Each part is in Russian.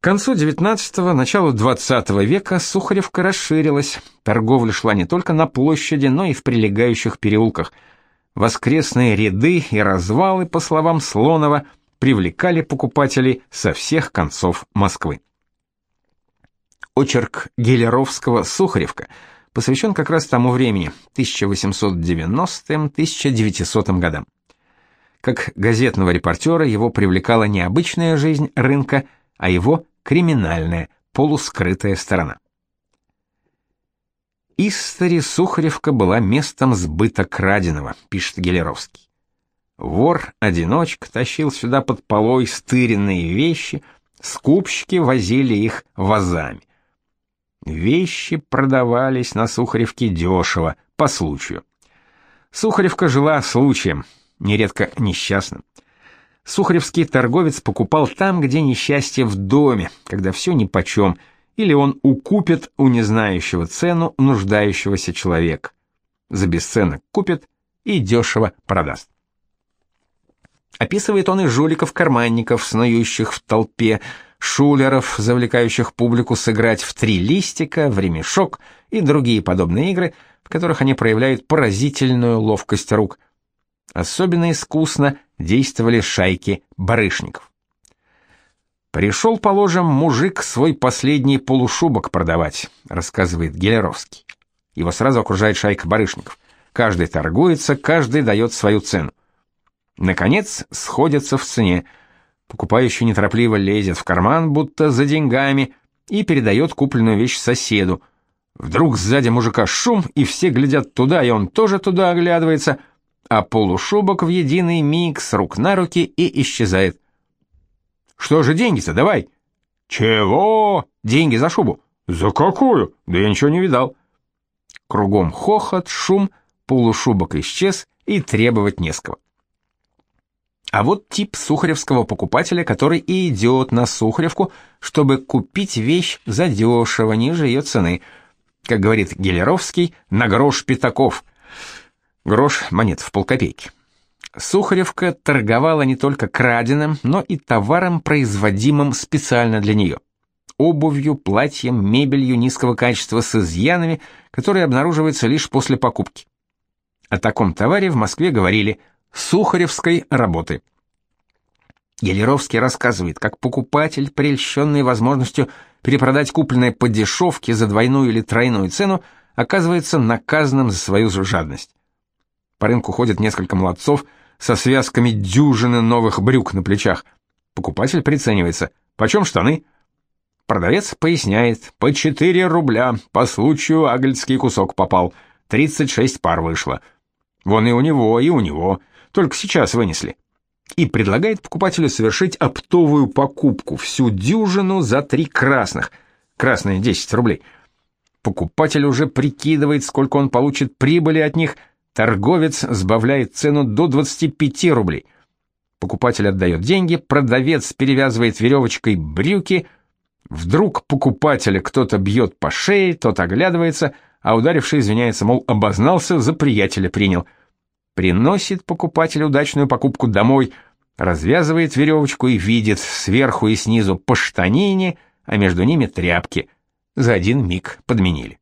К концу XIX – началу XX века Сухаревка расширилась. Торговля шла не только на площади, но и в прилегающих переулках. Воскресные ряды и развалы, по словам Слонова, привлекали покупателей со всех концов Москвы. Очерк Гелеровского «Сухаревка» посвящен как раз тому времени, 1890-1900 годам. Как газетного репортера его привлекала не обычная жизнь рынка, а его криминальная, полускрытая сторона. Истори Сухаревка была местом сбыта краденого, пишет Гелеровский. Вор-одиночка тащил сюда под полой стыренные вещи, скупщики возили их вазами. Вещи продавались на Сухаревке дешево, по случаю. Сухаревка жила случаем, нередко несчастным. Сухаревский торговец покупал там, где несчастье в доме, когда все нипочем, или он укупит у незнающего цену нуждающегося человека. За бесценок купит и дешево продаст. Описывает он и жуликов-карманников, снующих в толпе, шулеров, завлекающих публику сыграть в три листика, в ремешок и другие подобные игры, в которых они проявляют поразительную ловкость рук. Особенно искусно действовали шайки барышников. «Пришел, положим, мужик свой последний полушубок продавать», — рассказывает Гелеровский. Его сразу окружает шайка барышников. Каждый торгуется, каждый дает свою цену. Наконец, сходятся в цене. Покупающий неторопливо лезет в карман, будто за деньгами, и передает купленную вещь соседу. Вдруг сзади мужика шум, и все глядят туда, и он тоже туда оглядывается, а полушубок в единый миг с рук на руки и исчезает. «Что же деньги-то, давай?» «Чего? Деньги за шубу?» «За какую? Да я ничего не видал». Кругом хохот, шум, полушубок исчез, и требовать не с кого. А вот тип сухаревского покупателя, который и идет на Сухаревку, чтобы купить вещь задешево, ниже ее цены. Как говорит Гелеровский, на грош пятаков. Грош монет в полкопейки. Сухаревка торговала не только краденым, но и товаром, производимым специально для нее. Обувью, платьем, мебелью низкого качества с изъянами, которые обнаруживаются лишь после покупки. О таком товаре в Москве говорили – Сухаревской работы. Гелеровский рассказывает, как покупатель, прельщенный возможностью перепродать купленное по дешевке за двойную или тройную цену, оказывается наказанным за свою жадность. По рынку ходят несколько молодцов со связками дюжины новых брюк на плечах. Покупатель приценивается. Почем штаны? Продавец поясняет. По 4 рубля. По случаю агельский кусок попал. 36 пар вышло. Вон и у него, и у него только сейчас вынесли. И предлагает покупателю совершить оптовую покупку, всю дюжину за три красных. Красные 10 рублей. Покупатель уже прикидывает, сколько он получит прибыли от них, торговец сбавляет цену до 25 рублей. Покупатель отдает деньги, продавец перевязывает веревочкой брюки, вдруг покупателя кто-то бьет по шее, тот оглядывается, а ударивший извиняется, мол, обознался, за приятеля принял – приносит покупатель удачную покупку домой, развязывает веревочку и видит сверху и снизу по штанине, а между ними тряпки. За один миг подменили.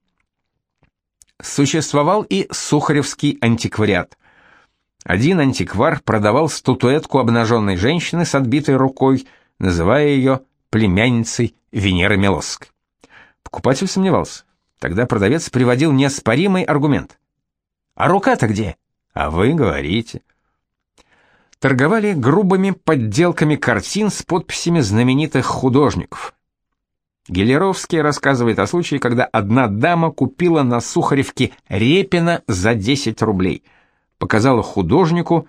Существовал и сухаревский антиквариат. Один антиквар продавал статуэтку обнаженной женщины с отбитой рукой, называя ее племянницей Венеры Милосской. Покупатель сомневался. Тогда продавец приводил неоспоримый аргумент. «А рука-то где?» А вы говорите. Торговали грубыми подделками картин с подписями знаменитых художников. Гелеровский рассказывает о случае, когда одна дама купила на Сухаревке Репина за 10 рублей. Показала художнику,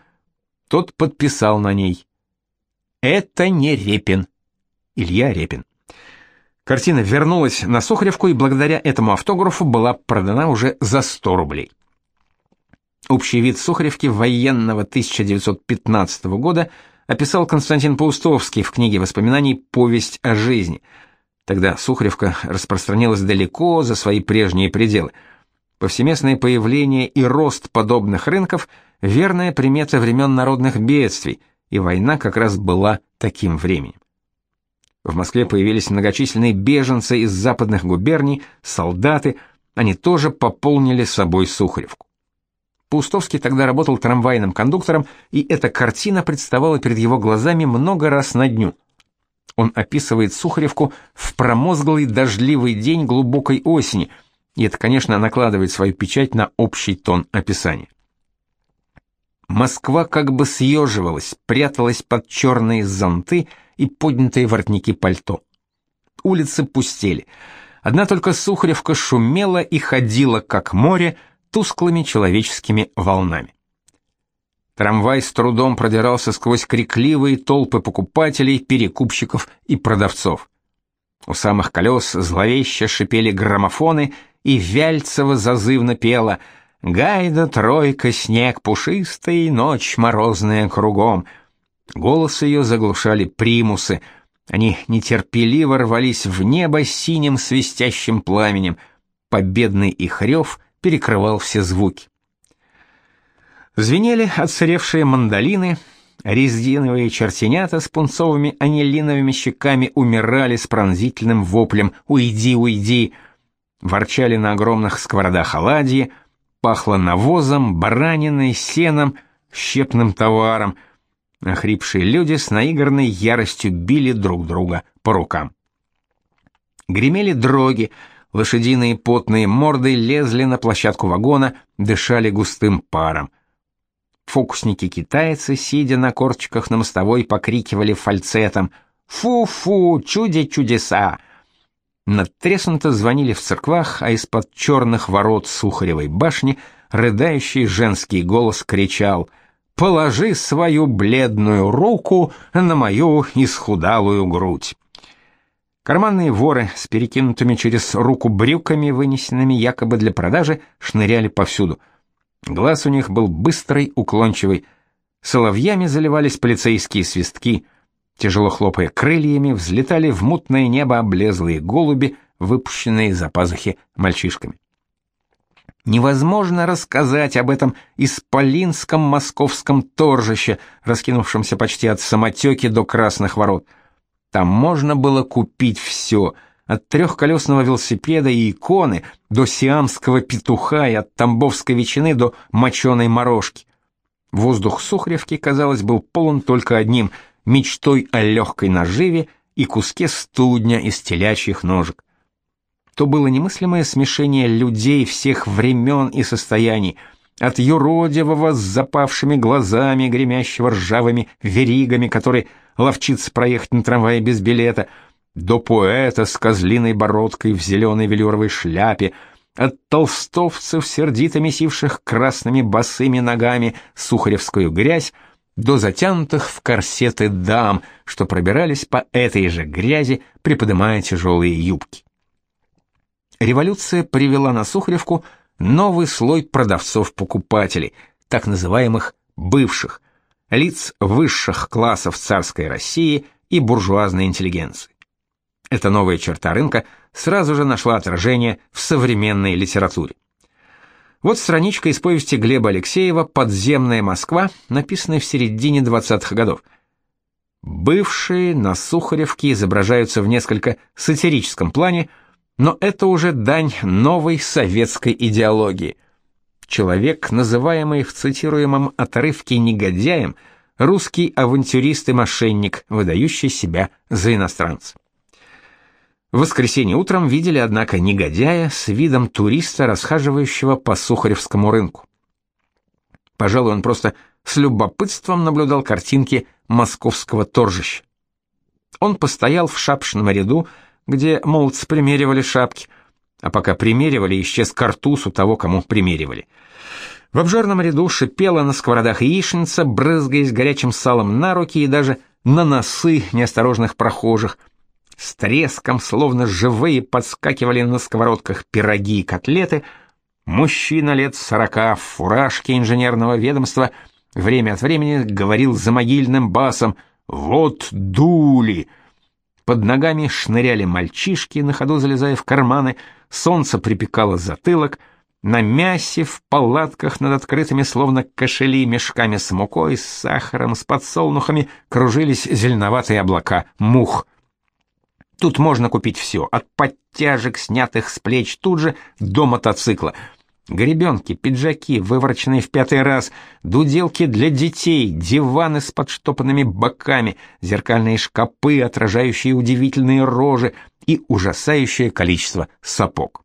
тот подписал на ней. Это не Репин. Илья Репин. Картина вернулась на Сухаревку и благодаря этому автографу была продана уже за 100 рублей. Общий вид Сухаревки военного 1915 года описал Константин Паустовский в книге воспоминаний «Повесть о жизни». Тогда Сухаревка распространилась далеко за свои прежние пределы. Повсеместное появление и рост подобных рынков – верная примета времен народных бедствий, и война как раз была таким временем. В Москве появились многочисленные беженцы из западных губерний, солдаты, они тоже пополнили собой Сухаревку. Паустовский тогда работал трамвайным кондуктором, и эта картина представала перед его глазами много раз на дню. Он описывает Сухаревку в промозглый дождливый день глубокой осени, и это, конечно, накладывает свою печать на общий тон описания. Москва как бы съеживалась, пряталась под черные зонты и поднятые воротники пальто. Улицы пустели. Одна только Сухаревка шумела и ходила, как море, тусклыми человеческими волнами. Трамвай с трудом продирался сквозь крикливые толпы покупателей, перекупщиков и продавцов. У самых колес зловеще шипели граммофоны, и Вяльцева зазывно пела «Гайда, тройка, снег пушистый, ночь морозная кругом». Голос ее заглушали примусы. Они нетерпеливо рвались в небо синим свистящим пламенем. Победный их рев перекрывал все звуки. Звенели отсыревшие мандолины, резиновые чертенята с пунцовыми анилиновыми щеками умирали с пронзительным воплем «Уйди, уйди!». Ворчали на огромных сковородах оладьи, пахло навозом, бараниной, сеном, щепным товаром. Охрипшие люди с наигранной яростью били друг друга по рукам. Гремели дроги, лошадиные потные морды лезли на площадку вагона, дышали густым паром. Фокусники-китайцы, сидя на корчиках на мостовой, покрикивали фальцетом «Фу-фу, чуде-чудеса!». Надтреснуто звонили в церквах, а из-под черных ворот Сухаревой башни рыдающий женский голос кричал «Положи свою бледную руку на мою исхудалую грудь». Карманные воры с перекинутыми через руку брюками, вынесенными якобы для продажи, шныряли повсюду. Глаз у них был быстрый, уклончивый. Соловьями заливались полицейские свистки. Тяжело хлопая крыльями, взлетали в мутное небо облезлые голуби, выпущенные из-за пазухи мальчишками. Невозможно рассказать об этом исполинском московском торжище, раскинувшемся почти от самотеки до Красных ворот. Там можно было купить все — от трехколесного велосипеда и иконы до сиамского петуха и от тамбовской ветчины до моченой морожки. Воздух Сухаревки, казалось, был полон только одним — мечтой о легкой наживе и куске студня из телячьих ножек. То было немыслимое смешение людей всех времен и состояний, от юродивого с запавшими глазами, гремящего ржавыми веригами, который ловчится проехать на трамвае без билета — до поэта с козлиной бородкой в зеленой велюровой шляпе, от толстовцев, сердито месивших красными босыми ногами сухаревскую грязь, до затянутых в корсеты дам, что пробирались по этой же грязи, приподнимая тяжелые юбки. Революция привела на Сухаревку новый слой продавцов-покупателей, так называемых бывших, лиц высших классов царской России и буржуазной интеллигенции. Эта новая черта рынка сразу же нашла отражение в современной литературе. Вот страничка из повести Глеба Алексеева «Подземная Москва», написанная в середине 20-х годов. Бывшие на Сухаревке изображаются в несколько сатирическом плане, но это уже дань новой советской идеологии. Человек, называемый в цитируемом отрывке негодяем, русский авантюрист и мошенник, выдающий себя за иностранца. В воскресенье утром видели, однако, негодяя с видом туриста, расхаживающего по Сухаревскому рынку. Пожалуй, он просто с любопытством наблюдал картинки московского торжища. Он постоял в шапшном ряду, где молодцы примеривали шапки, а пока примеривали, исчез картуз у того, кому примеривали. В обжорном ряду шипела на сковородах яичница, брызгаясь горячим салом на руки и даже на носы неосторожных прохожих — с треском, словно живые, подскакивали на сковородках пироги и котлеты. Мужчина лет сорока в фуражке инженерного ведомства время от времени говорил за могильным басом «Вот дули!». Под ногами шныряли мальчишки, на ходу залезая в карманы, солнце припекало затылок, на мясе в палатках над открытыми словно кошели мешками с мукой, с сахаром, с подсолнухами кружились зеленоватые облака мух — Тут можно купить все, от подтяжек, снятых с плеч, тут же до мотоцикла. Гребенки, пиджаки, вывороченные в пятый раз, дуделки для детей, диваны с подштопанными боками, зеркальные шкапы, отражающие удивительные рожи и ужасающее количество сапог.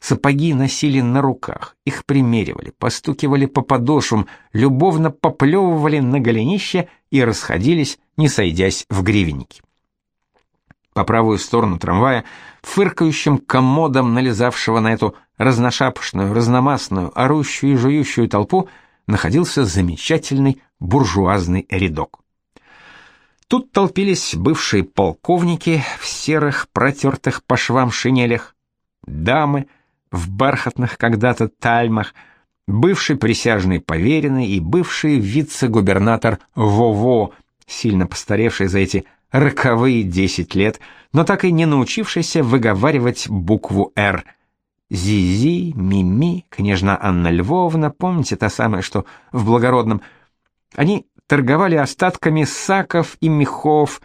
Сапоги носили на руках, их примеривали, постукивали по подошвам, любовно поплевывали на голенище и расходились, не сойдясь в гривенники. По правую сторону трамвая, фыркающим комодом налезавшего на эту разношапошную, разномастную, орущую и жующую толпу, находился замечательный буржуазный рядок. Тут толпились бывшие полковники в серых, протертых по швам шинелях, дамы в бархатных когда-то тальмах, бывший присяжный поверенный и бывший вице-губернатор Вово, сильно постаревший за эти роковые десять лет, но так и не научившийся выговаривать букву «Р». Зизи, Мими, княжна Анна Львовна, помните та самая, что в Благородном? Они торговали остатками саков и мехов,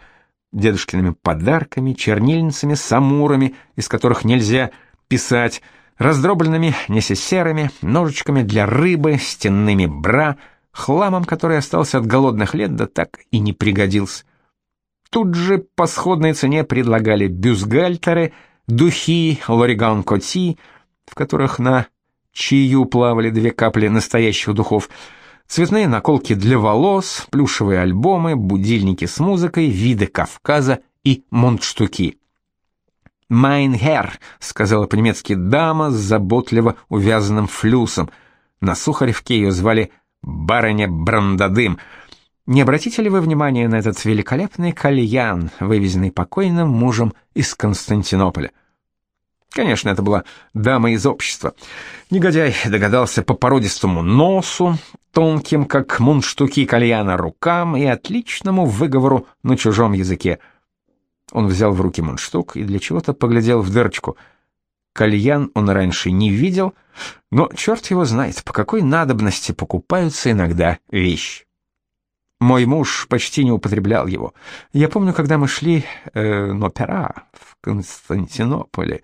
дедушкиными подарками, чернильницами, самурами, из которых нельзя писать, раздробленными несесерами, ножичками для рыбы, стенными бра, хламом, который остался от голодных лет, да так и не пригодился. Тут же по сходной цене предлагали бюстгальтеры, духи, лориган-коти, в которых на чаю плавали две капли настоящих духов, цветные наколки для волос, плюшевые альбомы, будильники с музыкой, виды Кавказа и монтштуки. «Mein Herr», — сказала по-немецки дама с заботливо увязанным флюсом. На Сухаревке ее звали «барыня Брандадым», не обратите ли вы внимание на этот великолепный кальян, вывезенный покойным мужем из Константинополя? Конечно, это была дама из общества. Негодяй догадался по породистому носу, тонким, как мундштуки кальяна, рукам и отличному выговору на чужом языке. Он взял в руки мундштук и для чего-то поглядел в дырочку. Кальян он раньше не видел, но черт его знает, по какой надобности покупаются иногда вещи. Мой муж почти не употреблял его. Я помню, когда мы шли э, на пера в Константинополе.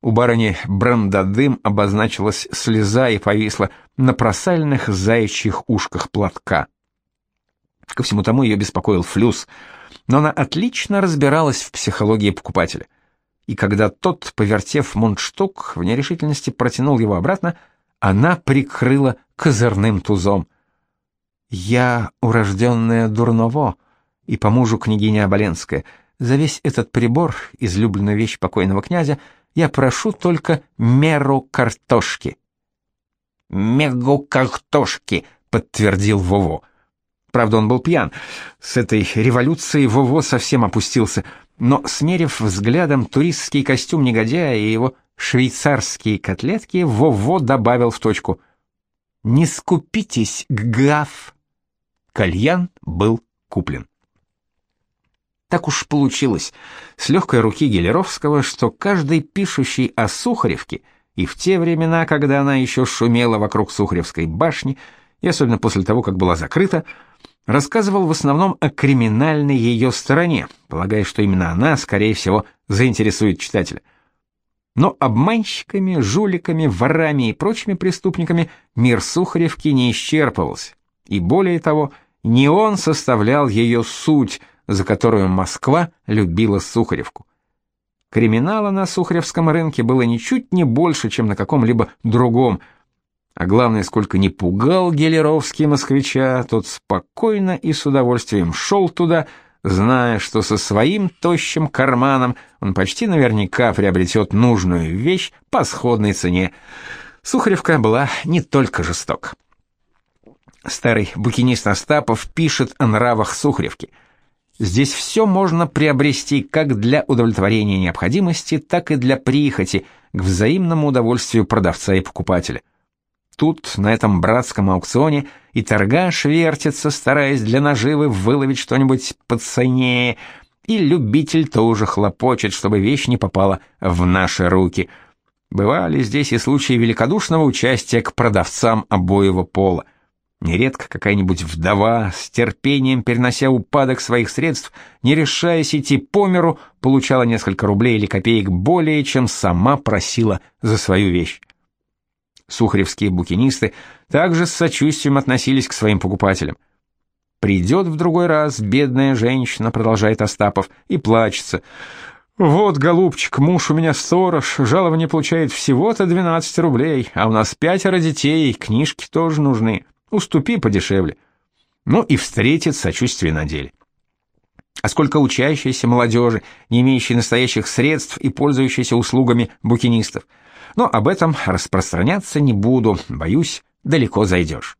У барыни Брандадым обозначилась слеза и повисла на просальных заячьих ушках платка. Ко всему тому ее беспокоил флюс, но она отлично разбиралась в психологии покупателя. И когда тот, повертев мундштук, в нерешительности протянул его обратно, она прикрыла козырным тузом. Я урожденная Дурново и по мужу княгиня Оболенская. За весь этот прибор, излюбленную вещь покойного князя, я прошу только меру картошки. Мегу картошки, подтвердил Вово. Правда, он был пьян. С этой революцией Вово совсем опустился, но смерив взглядом туристский костюм негодяя и его швейцарские котлетки, Вово добавил в точку: "Не скупитесь, граф". Кальян был куплен. Так уж получилось, с легкой руки Гелеровского, что каждый пишущий о Сухаревке, и в те времена, когда она еще шумела вокруг Сухаревской башни, и особенно после того, как была закрыта, рассказывал в основном о криминальной ее стороне, полагая, что именно она, скорее всего, заинтересует читателя. Но обманщиками, жуликами, ворами и прочими преступниками мир Сухаревки не исчерпывался. И более того, не он составлял ее суть, за которую Москва любила Сухаревку. Криминала на Сухаревском рынке было ничуть не больше, чем на каком-либо другом. А главное, сколько не пугал Гелеровский москвича, тот спокойно и с удовольствием шел туда, зная, что со своим тощим карманом он почти наверняка приобретет нужную вещь по сходной цене. Сухаревка была не только жестока. Старый букинист Остапов пишет о нравах Сухаревки. Здесь все можно приобрести как для удовлетворения необходимости, так и для прихоти, к взаимному удовольствию продавца и покупателя. Тут, на этом братском аукционе, и торгаш вертится, стараясь для наживы выловить что-нибудь подценнее, и любитель тоже хлопочет, чтобы вещь не попала в наши руки. Бывали здесь и случаи великодушного участия к продавцам обоего пола. Нередко какая-нибудь вдова, с терпением перенося упадок своих средств, не решаясь идти по миру, получала несколько рублей или копеек более, чем сама просила за свою вещь. Сухаревские букинисты также с сочувствием относились к своим покупателям. Придет в другой раз бедная женщина, продолжает Остапов, и плачется. Вот, голубчик, муж у меня сторож, жалование получает всего-то 12 рублей, а у нас пятеро детей, книжки тоже нужны. Уступи подешевле. Ну и встретит сочувствие на деле. А сколько учащейся молодежи, не имеющей настоящих средств и пользующейся услугами букинистов. Но об этом распространяться не буду, боюсь, далеко зайдешь.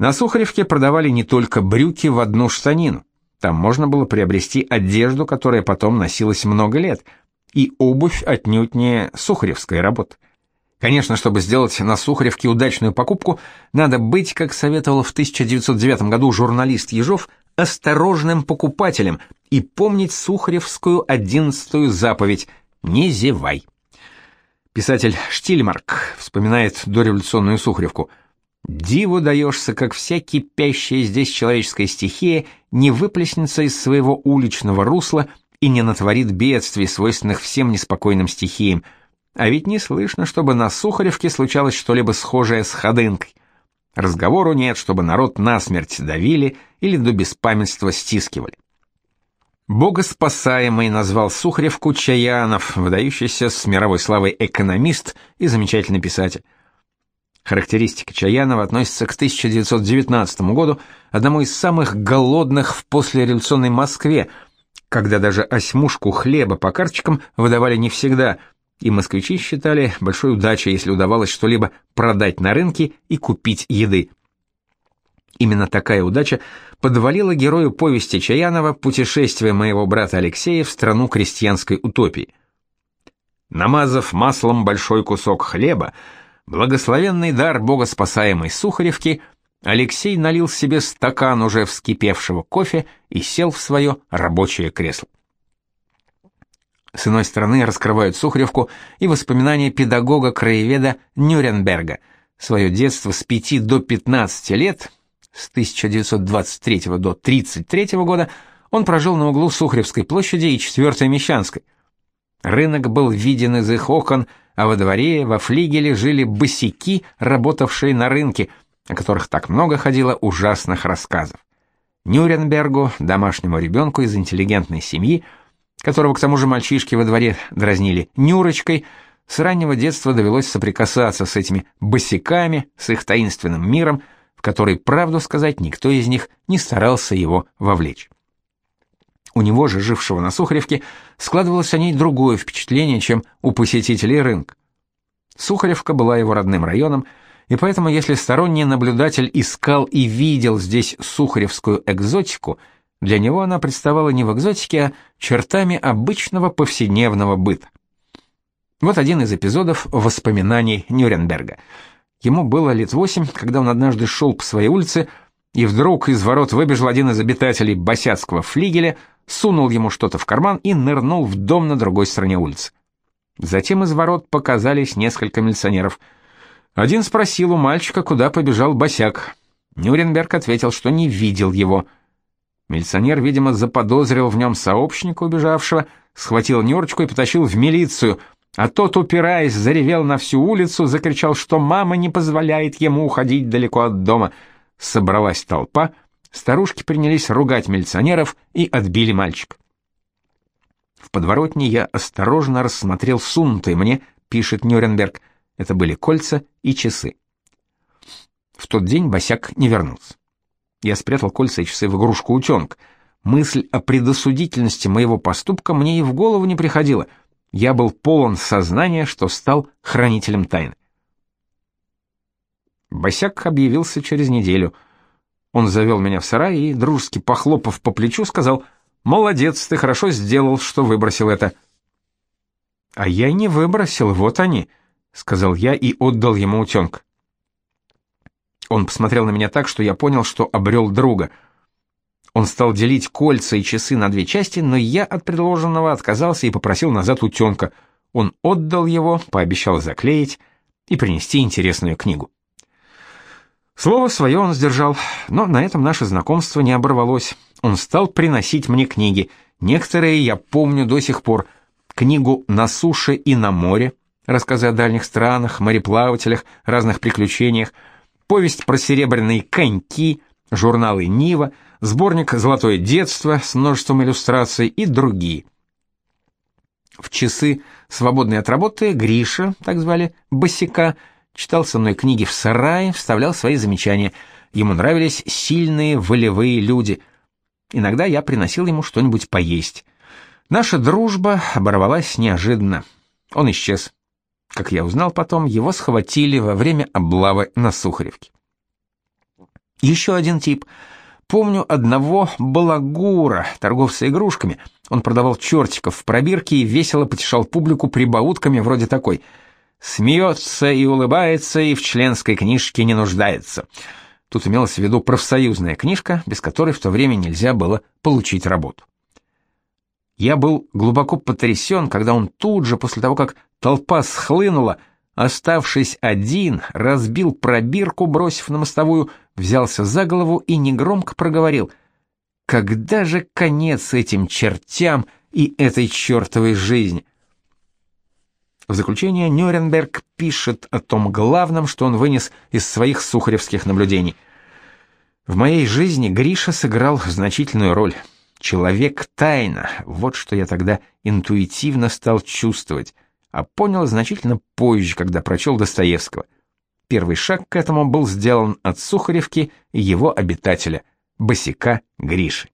На Сухаревке продавали не только брюки в одну штанину. Там можно было приобрести одежду, которая потом носилась много лет, и обувь отнюдь не сухаревской работы. Конечно, чтобы сделать на Сухаревке удачную покупку, надо быть, как советовал в 1909 году журналист Ежов, осторожным покупателем и помнить Сухаревскую одиннадцатую заповедь «Не зевай». Писатель Штильмарк вспоминает дореволюционную Сухаревку. «Диву даешься, как вся кипящая здесь человеческая стихия не выплеснется из своего уличного русла и не натворит бедствий, свойственных всем неспокойным стихиям, а ведь не слышно, чтобы на Сухаревке случалось что-либо схожее с ходынкой. Разговору нет, чтобы народ насмерть давили или до беспамятства стискивали. Богоспасаемый назвал Сухаревку Чаянов, выдающийся с мировой славой экономист и замечательный писатель. Характеристика Чаянова относится к 1919 году, одному из самых голодных в послереволюционной Москве, когда даже осьмушку хлеба по карточкам выдавали не всегда – и москвичи считали большой удачей, если удавалось что-либо продать на рынке и купить еды. Именно такая удача подвалила герою повести Чаянова «Путешествие моего брата Алексея в страну крестьянской утопии». Намазав маслом большой кусок хлеба, благословенный дар богоспасаемой Сухаревки, Алексей налил себе стакан уже вскипевшего кофе и сел в свое рабочее кресло. С иной стороны раскрывают Сухаревку и воспоминания педагога-краеведа Нюрнберга. Свое детство с 5 до 15 лет, с 1923 до 1933 года, он прожил на углу Сухаревской площади и 4 Мещанской. Рынок был виден из их окон, а во дворе, во флигеле жили босяки, работавшие на рынке, о которых так много ходило ужасных рассказов. Нюрнбергу, домашнему ребенку из интеллигентной семьи, которого к тому же мальчишки во дворе дразнили Нюрочкой, с раннего детства довелось соприкасаться с этими босиками, с их таинственным миром, в который, правду сказать, никто из них не старался его вовлечь. У него же, жившего на Сухаревке, складывалось о ней другое впечатление, чем у посетителей рынка. Сухаревка была его родным районом, и поэтому, если сторонний наблюдатель искал и видел здесь сухаревскую экзотику – для него она представала не в экзотике, а чертами обычного повседневного быта. Вот один из эпизодов воспоминаний Нюрнберга. Ему было лет восемь, когда он однажды шел по своей улице, и вдруг из ворот выбежал один из обитателей босяцкого флигеля, сунул ему что-то в карман и нырнул в дом на другой стороне улицы. Затем из ворот показались несколько милиционеров. Один спросил у мальчика, куда побежал босяк. Нюрнберг ответил, что не видел его — Милиционер, видимо, заподозрил в нем сообщника убежавшего, схватил Нюрочку и потащил в милицию, а тот, упираясь, заревел на всю улицу, закричал, что мама не позволяет ему уходить далеко от дома. Собралась толпа, старушки принялись ругать милиционеров и отбили мальчика. В подворотне я осторожно рассмотрел сунутые мне, пишет Нюрнберг, это были кольца и часы. В тот день босяк не вернулся. Я спрятал кольца и часы в игрушку утенка. Мысль о предосудительности моего поступка мне и в голову не приходила. Я был полон сознания, что стал хранителем тайны. Босяк объявился через неделю. Он завел меня в сарай и, дружески похлопав по плечу, сказал, «Молодец, ты хорошо сделал, что выбросил это». «А я не выбросил, вот они», — сказал я и отдал ему утенка. Он посмотрел на меня так, что я понял, что обрел друга. Он стал делить кольца и часы на две части, но я от предложенного отказался и попросил назад утенка. Он отдал его, пообещал заклеить и принести интересную книгу. Слово свое он сдержал, но на этом наше знакомство не оборвалось. Он стал приносить мне книги. Некоторые я помню до сих пор. Книгу «На суше и на море», рассказы о дальних странах, мореплавателях, разных приключениях, повесть про серебряные коньки, журналы «Нива», сборник «Золотое детство» с множеством иллюстраций и другие. В часы, свободные от работы, Гриша, так звали, босика, читал со мной книги в сарае, вставлял свои замечания. Ему нравились сильные, волевые люди. Иногда я приносил ему что-нибудь поесть. Наша дружба оборвалась неожиданно. Он исчез. Как я узнал потом, его схватили во время облавы на Сухаревке. Еще один тип. Помню одного балагура, торговца игрушками. Он продавал чертиков в пробирке и весело потешал публику прибаутками вроде такой – Смеется и улыбается, и в членской книжке не нуждается. Тут имелась в виду профсоюзная книжка, без которой в то время нельзя было получить работу. Я был глубоко потрясен, когда он тут же, после того, как толпа схлынула, оставшись один, разбил пробирку, бросив на мостовую, взялся за голову и негромко проговорил «Когда же конец этим чертям и этой чертовой жизни?» В заключение Нюрнберг пишет о том главном, что он вынес из своих сухаревских наблюдений. В моей жизни Гриша сыграл значительную роль. Человек-тайна, вот что я тогда интуитивно стал чувствовать, а понял значительно позже, когда прочел Достоевского. Первый шаг к этому был сделан от Сухаревки и его обитателя, босика Гриши.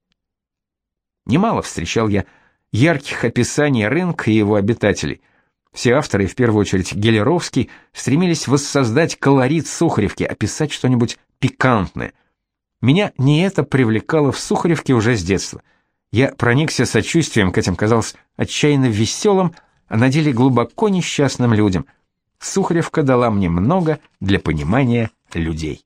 Немало встречал я ярких описаний рынка и его обитателей – все авторы, в первую очередь Гелеровский, стремились воссоздать колорит Сухаревки, описать что-нибудь пикантное. Меня не это привлекало в Сухаревке уже с детства. Я проникся сочувствием к этим, казалось, отчаянно веселым, а на деле глубоко несчастным людям. Сухаревка дала мне много для понимания людей.